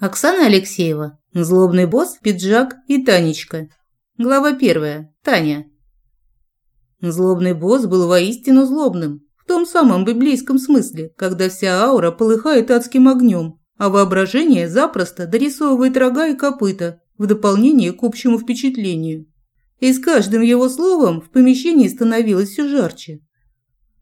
Оксана Алексеева, злобный босс, пиджак и Танечка. Глава первая. Таня. Злобный босс был воистину злобным, в том самом библейском смысле, когда вся аура полыхает адским огнем, а воображение запросто дорисовывает рога и копыта в дополнение к общему впечатлению. И с каждым его словом в помещении становилось все жарче.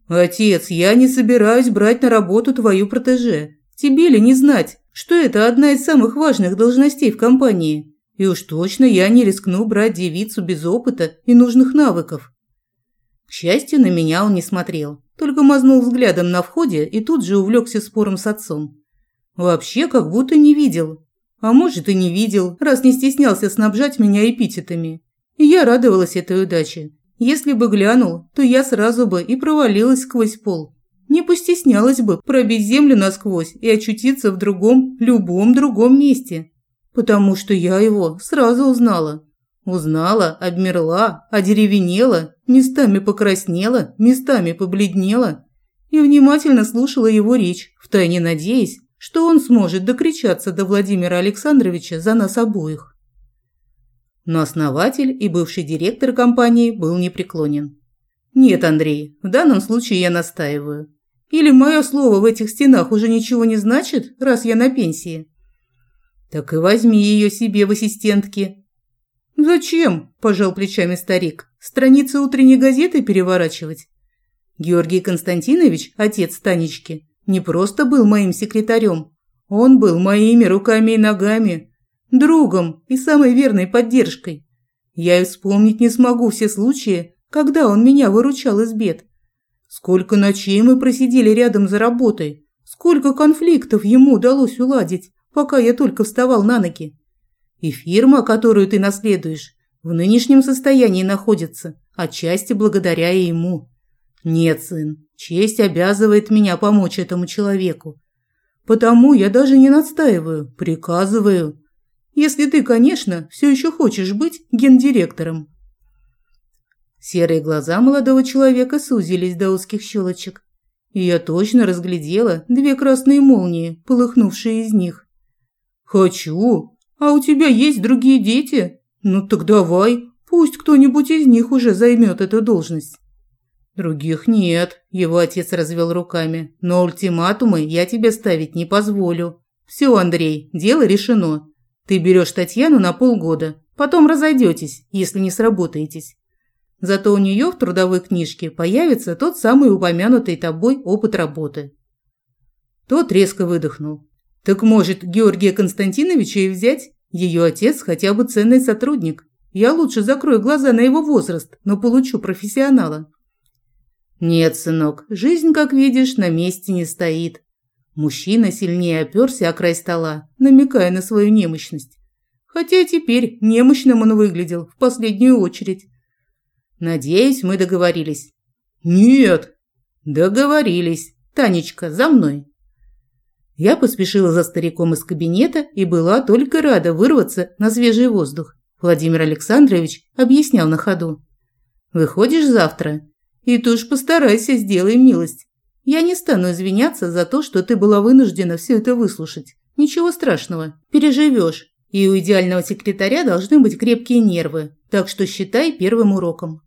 «Отец, я не собираюсь брать на работу твою протеже. Тебе ли не знать, что это одна из самых важных должностей в компании? И уж точно я не рискну брать девицу без опыта и нужных навыков». К счастью, на меня он не смотрел, только мазнул взглядом на входе и тут же увлекся спором с отцом. Вообще, как будто не видел. А может, и не видел, раз не стеснялся снабжать меня эпитетами. И я радовалась этой удаче. Если бы глянул, то я сразу бы и провалилась сквозь пол. Не постеснялась бы пробить землю насквозь и очутиться в другом, любом другом месте. Потому что я его сразу узнала. Узнала, обмерла, одеревенела, местами покраснела, местами побледнела и внимательно слушала его речь, втайне надеясь, что он сможет докричаться до Владимира Александровича за нас обоих. Но основатель и бывший директор компании был непреклонен. «Нет, Андрей, в данном случае я настаиваю. Или мое слово в этих стенах уже ничего не значит, раз я на пенсии?» «Так и возьми ее себе в ассистентки». «Зачем?» – пожал плечами старик. «Страницы утренней газеты переворачивать?» Георгий Константинович, отец Танечки, не просто был моим секретарем. Он был моими руками и ногами, другом и самой верной поддержкой. Я и вспомнить не смогу все случаи, когда он меня выручал из бед. Сколько ночей мы просидели рядом за работой, сколько конфликтов ему удалось уладить, пока я только вставал на ноги. И фирма, которую ты наследуешь, в нынешнем состоянии находится, отчасти благодаря ему. Нет, сын, честь обязывает меня помочь этому человеку. Потому я даже не настаиваю, приказываю. Если ты, конечно, все еще хочешь быть гендиректором. Серые глаза молодого человека сузились до узких щелочек. И я точно разглядела две красные молнии, полыхнувшие из них. «Хочу. А у тебя есть другие дети? Ну так давай, пусть кто-нибудь из них уже займет эту должность». «Других нет», – его отец развел руками. «Но ультиматумы я тебе ставить не позволю. Все, Андрей, дело решено. Ты берешь Татьяну на полгода, потом разойдетесь, если не сработаетесь. Зато у нее в трудовой книжке появится тот самый упомянутый тобой опыт работы. Тот резко выдохнул. Так может, Георгия Константиновича и взять? Ее отец хотя бы ценный сотрудник. Я лучше закрою глаза на его возраст, но получу профессионала. Нет, сынок, жизнь, как видишь, на месте не стоит. Мужчина сильнее оперся о край стола, намекая на свою немощность. Хотя теперь немощным он выглядел в последнюю очередь. Надеюсь, мы договорились. Нет. Договорились. Танечка, за мной. Я поспешила за стариком из кабинета и была только рада вырваться на свежий воздух. Владимир Александрович объяснял на ходу. Выходишь завтра? И ты уж постарайся, сделай милость. Я не стану извиняться за то, что ты была вынуждена все это выслушать. Ничего страшного, переживешь. И у идеального секретаря должны быть крепкие нервы, так что считай первым уроком.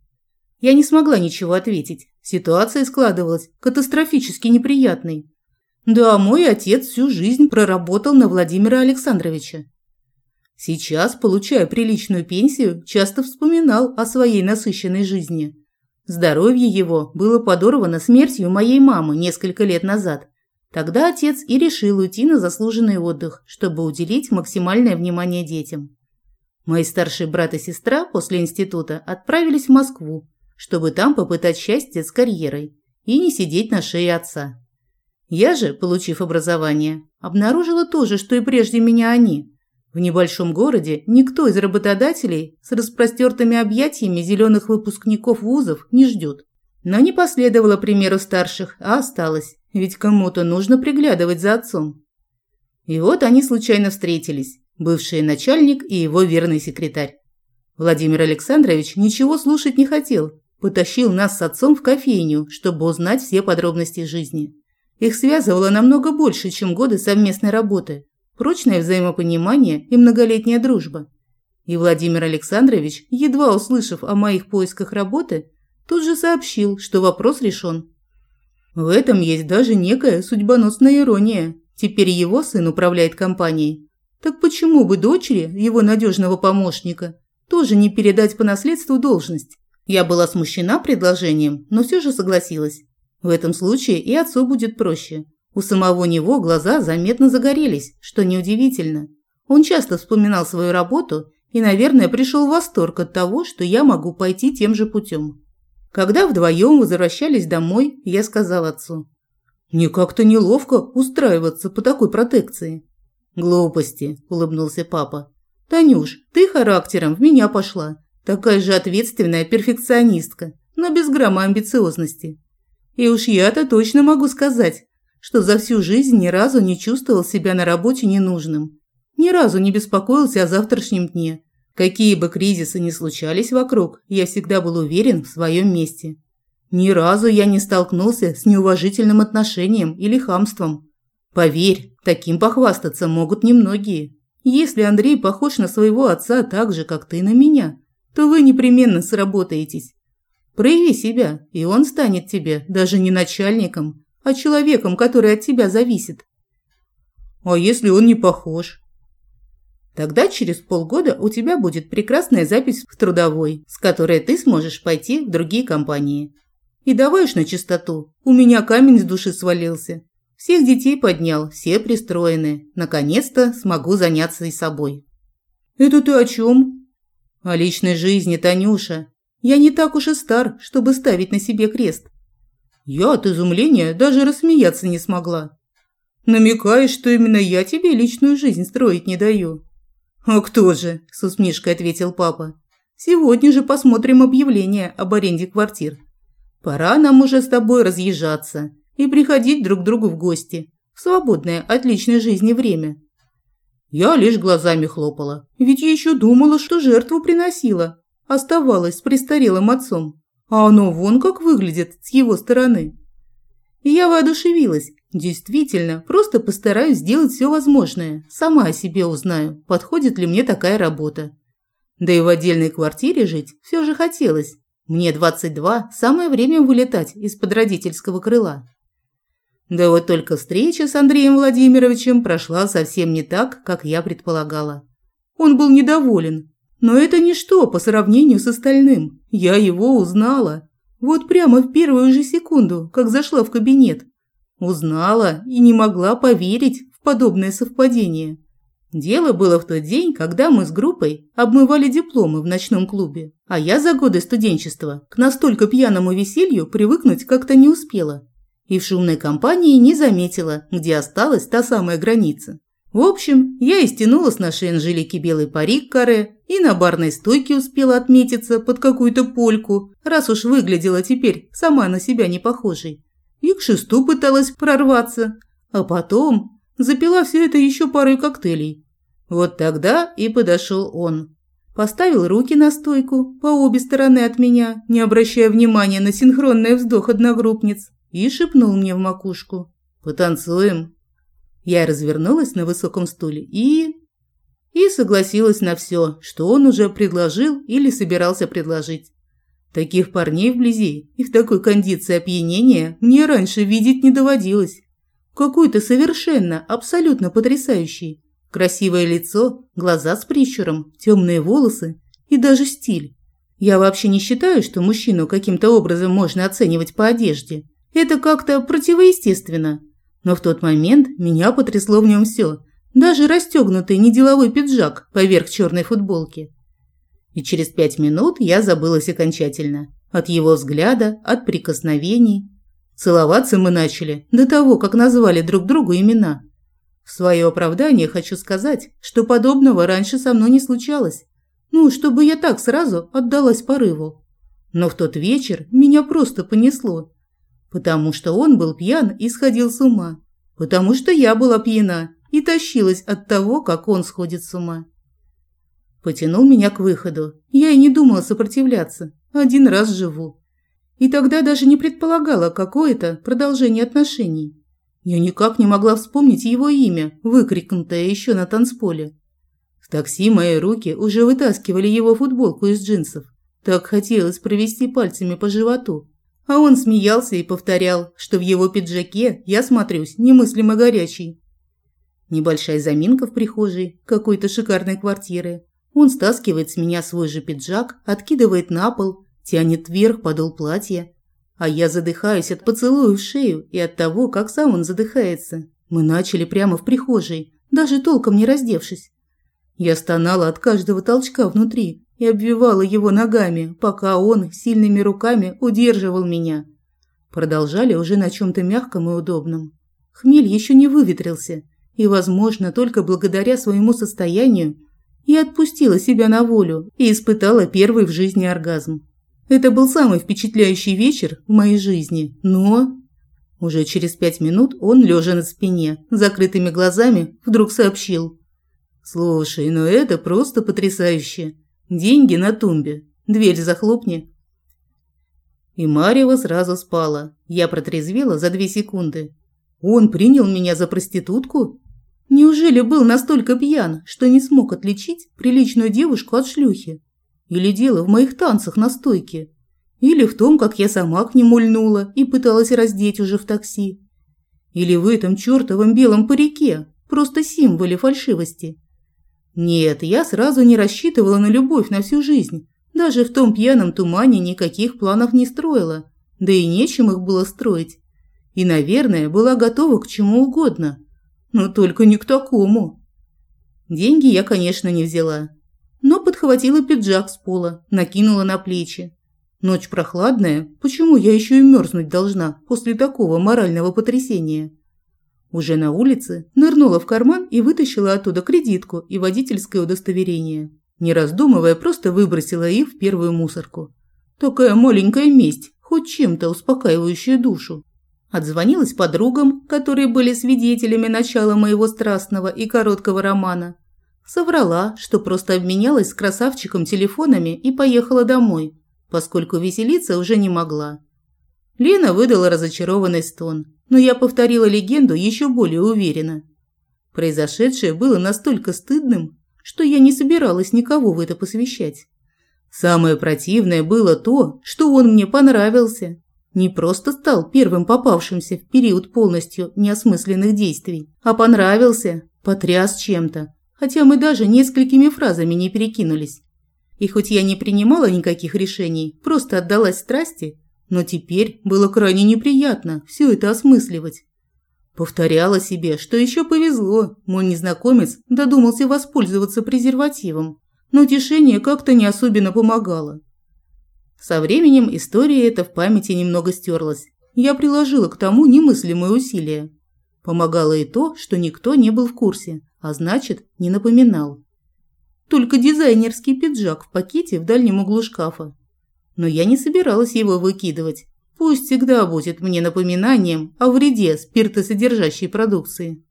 Я не смогла ничего ответить. Ситуация складывалась катастрофически неприятной. Да, мой отец всю жизнь проработал на Владимира Александровича. Сейчас, получая приличную пенсию, часто вспоминал о своей насыщенной жизни. Здоровье его было подорвано смертью моей мамы несколько лет назад. Тогда отец и решил уйти на заслуженный отдых, чтобы уделить максимальное внимание детям. Мои старший брат и сестра после института отправились в Москву, чтобы там попытать счастье с карьерой и не сидеть на шее отца. Я же, получив образование, обнаружила то же, что и прежде меня они, в небольшом городе никто из работодателей с распростертыми объятиями зеленых выпускников вузов не ждет. Но не последовало примеру старших, а осталось, ведь кому-то нужно приглядывать за отцом. И вот они случайно встретились, бывший начальник и его верный секретарь. Владимир Александрович ничего слушать не хотел, потащил нас с отцом в кофейню, чтобы узнать все подробности жизни. Их связывало намного больше, чем годы совместной работы – прочное взаимопонимание и многолетняя дружба. И Владимир Александрович, едва услышав о моих поисках работы, тут же сообщил, что вопрос решен. В этом есть даже некая судьбоносная ирония. Теперь его сын управляет компанией. Так почему бы дочери, его надежного помощника, тоже не передать по наследству должность? Я была смущена предложением, но все же согласилась. В этом случае и отцу будет проще. У самого него глаза заметно загорелись, что неудивительно. Он часто вспоминал свою работу и, наверное, пришел в восторг от того, что я могу пойти тем же путем. Когда вдвоем возвращались домой, я сказал отцу. «Мне как-то неловко устраиваться по такой протекции». «Глупости», – улыбнулся папа. «Танюш, ты характером в меня пошла. Такая же ответственная перфекционистка, но без грамма амбициозности. И уж я-то точно могу сказать, что за всю жизнь ни разу не чувствовал себя на работе ненужным. Ни разу не беспокоился о завтрашнем дне. Какие бы кризисы ни случались вокруг, я всегда был уверен в своем месте. Ни разу я не столкнулся с неуважительным отношением или хамством. Поверь, таким похвастаться могут немногие. Если Андрей похож на своего отца так же, как ты на меня, то вы непременно сработаетесь. Прояви себя, и он станет тебе даже не начальником, а человеком, который от тебя зависит. А если он не похож? Тогда через полгода у тебя будет прекрасная запись в трудовой, с которой ты сможешь пойти в другие компании. И давай уж на чистоту. У меня камень с души свалился. Всех детей поднял, все пристроены. Наконец-то смогу заняться и собой. Это ты о чем? О личной жизни, Танюша. Я не так уж и стар, чтобы ставить на себе крест. Я от изумления даже рассмеяться не смогла. Намекаешь, что именно я тебе личную жизнь строить не даю. А кто же? С усмешкой ответил папа. Сегодня же посмотрим объявление об аренде квартир. Пора нам уже с тобой разъезжаться и приходить друг к другу в гости в свободное от личной жизни время. Я лишь глазами хлопала, ведь я еще думала, что жертву приносила, оставалась с престарелым отцом. А оно вон как выглядит с его стороны. И я воодушевилась. Действительно, просто постараюсь сделать все возможное. Сама о себе узнаю, подходит ли мне такая работа. Да и в отдельной квартире жить все же хотелось. Мне 22, самое время вылетать из-под родительского крыла. Да вот только встреча с Андреем Владимировичем прошла совсем не так, как я предполагала. Он был недоволен, но это ничто по сравнению с остальным. Я его узнала. Вот прямо в первую же секунду, как зашла в кабинет. Узнала и не могла поверить в подобное совпадение. Дело было в тот день, когда мы с группой обмывали дипломы в ночном клубе, а я за годы студенчества к настолько пьяному веселью привыкнуть как-то не успела. И в шумной компании не заметила, где осталась та самая граница. В общем, я и стянула с нашей Анжелики белый парик каре и на барной стойке успела отметиться под какую-то польку, раз уж выглядела теперь сама на себя не похожей. И к шесту пыталась прорваться, а потом запила все это еще парой коктейлей. Вот тогда и подошел он. Поставил руки на стойку по обе стороны от меня, не обращая внимания на синхронный вздох одногруппниц, и шепнул мне в макушку «Потанцуем». Я развернулась на высоком стуле и... И согласилась на все, что он уже предложил или собирался предложить. Таких парней вблизи и в такой кондиции опьянения мне раньше видеть не доводилось. Какой-то совершенно, абсолютно потрясающий. Красивое лицо, глаза с прищуром, темные волосы и даже стиль. Я вообще не считаю, что мужчину каким-то образом можно оценивать по одежде. Это как-то противоестественно. Но в тот момент меня потрясло в нем все, даже расстегнутый неделовой пиджак поверх черной футболки. И через пять минут я забылась окончательно. От его взгляда, от прикосновений. Целоваться мы начали до того, как назвали друг другу имена. В свое оправдание хочу сказать, что подобного раньше со мной не случалось. Ну, чтобы я так сразу отдалась порыву. Но в тот вечер меня просто понесло. Потому что он был пьян и сходил с ума. Потому что я была пьяна и тащилась от того, как он сходит с ума. Потянул меня к выходу. Я и не думала сопротивляться. Один раз живу. И тогда даже не предполагала какое-то продолжение отношений. Я никак не могла вспомнить его имя, выкрикнутое еще на танцполе. В такси мои руки уже вытаскивали его футболку из джинсов. Так хотелось провести пальцами по животу. А он смеялся и повторял, что в его пиджаке я смотрюсь немыслимо горячий. Небольшая заминка в прихожей какой-то шикарной квартиры. Он стаскивает с меня свой же пиджак, откидывает на пол, тянет вверх подол платья. А я задыхаюсь от поцелуя в шею и от того, как сам он задыхается. Мы начали прямо в прихожей, даже толком не раздевшись. Я стонала от каждого толчка внутри и обвивала его ногами, пока он сильными руками удерживал меня. Продолжали уже на чем-то мягком и удобном. Хмель еще не выветрился, и, возможно, только благодаря своему состоянию я отпустила себя на волю и испытала первый в жизни оргазм. Это был самый впечатляющий вечер в моей жизни, но... Уже через пять минут он, лежа на спине, закрытыми глазами, вдруг сообщил. «Слушай, ну это просто потрясающе. Деньги на тумбе. Дверь захлопни». И Марьева сразу спала. Я протрезвела за две секунды. Он принял меня за проститутку? Неужели был настолько пьян, что не смог отличить приличную девушку от шлюхи? Или дело в моих танцах на стойке? Или в том, как я сама к нему льнула и пыталась раздеть уже в такси? Или в этом чертовом белом парике, просто символе фальшивости? Нет, я сразу не рассчитывала на любовь на всю жизнь. Даже в том пьяном тумане никаких планов не строила. Да и нечем их было строить. И, наверное, была готова к чему угодно – но только не к такому. Деньги я, конечно, не взяла, но подхватила пиджак с пола, накинула на плечи. Ночь прохладная, почему я еще и мерзнуть должна после такого морального потрясения? Уже на улице нырнула в карман и вытащила оттуда кредитку и водительское удостоверение. Не раздумывая, просто выбросила их в первую мусорку. Такая маленькая месть, хоть чем-то успокаивающая душу. Отзвонилась подругам, которые были свидетелями начала моего страстного и короткого романа. Соврала, что просто обменялась с красавчиком телефонами и поехала домой, поскольку веселиться уже не могла. Лена выдала разочарованный стон, но я повторила легенду еще более уверенно. Произошедшее было настолько стыдным, что я не собиралась никого в это посвящать. Самое противное было то, что он мне понравился, не просто стал первым попавшимся в период полностью неосмысленных действий, а понравился, потряс чем-то, хотя мы даже несколькими фразами не перекинулись. И хоть я не принимала никаких решений, просто отдалась страсти, но теперь было крайне неприятно все это осмысливать. Повторяла себе, что еще повезло, мой незнакомец додумался воспользоваться презервативом, но утешение как-то не особенно помогало. Со временем история эта в памяти немного стерлась. Я приложила к тому немыслимые усилия. Помогало и то, что никто не был в курсе, а значит, не напоминал. Только дизайнерский пиджак в пакете в дальнем углу шкафа. Но я не собиралась его выкидывать. Пусть всегда будет мне напоминанием о вреде спиртосодержащей продукции.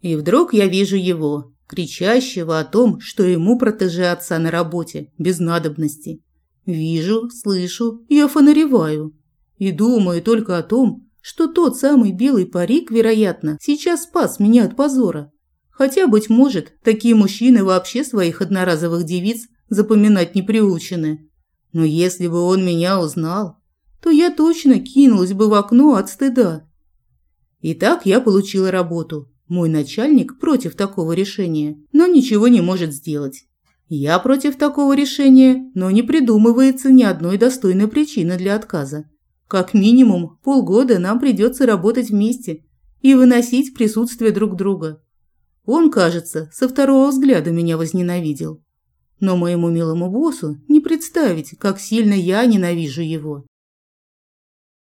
И вдруг я вижу его, кричащего о том, что ему протеже отца на работе, без надобности. Вижу, слышу и офонареваю. И думаю только о том, что тот самый белый парик, вероятно, сейчас спас меня от позора. Хотя, быть может, такие мужчины вообще своих одноразовых девиц запоминать не приучены. Но если бы он меня узнал, то я точно кинулась бы в окно от стыда. Итак, я получила работу. Мой начальник против такого решения, но ничего не может сделать. Я против такого решения, но не придумывается ни одной достойной причины для отказа. Как минимум полгода нам придется работать вместе и выносить присутствие друг друга. Он, кажется, со второго взгляда меня возненавидел. Но моему милому боссу не представить, как сильно я ненавижу его.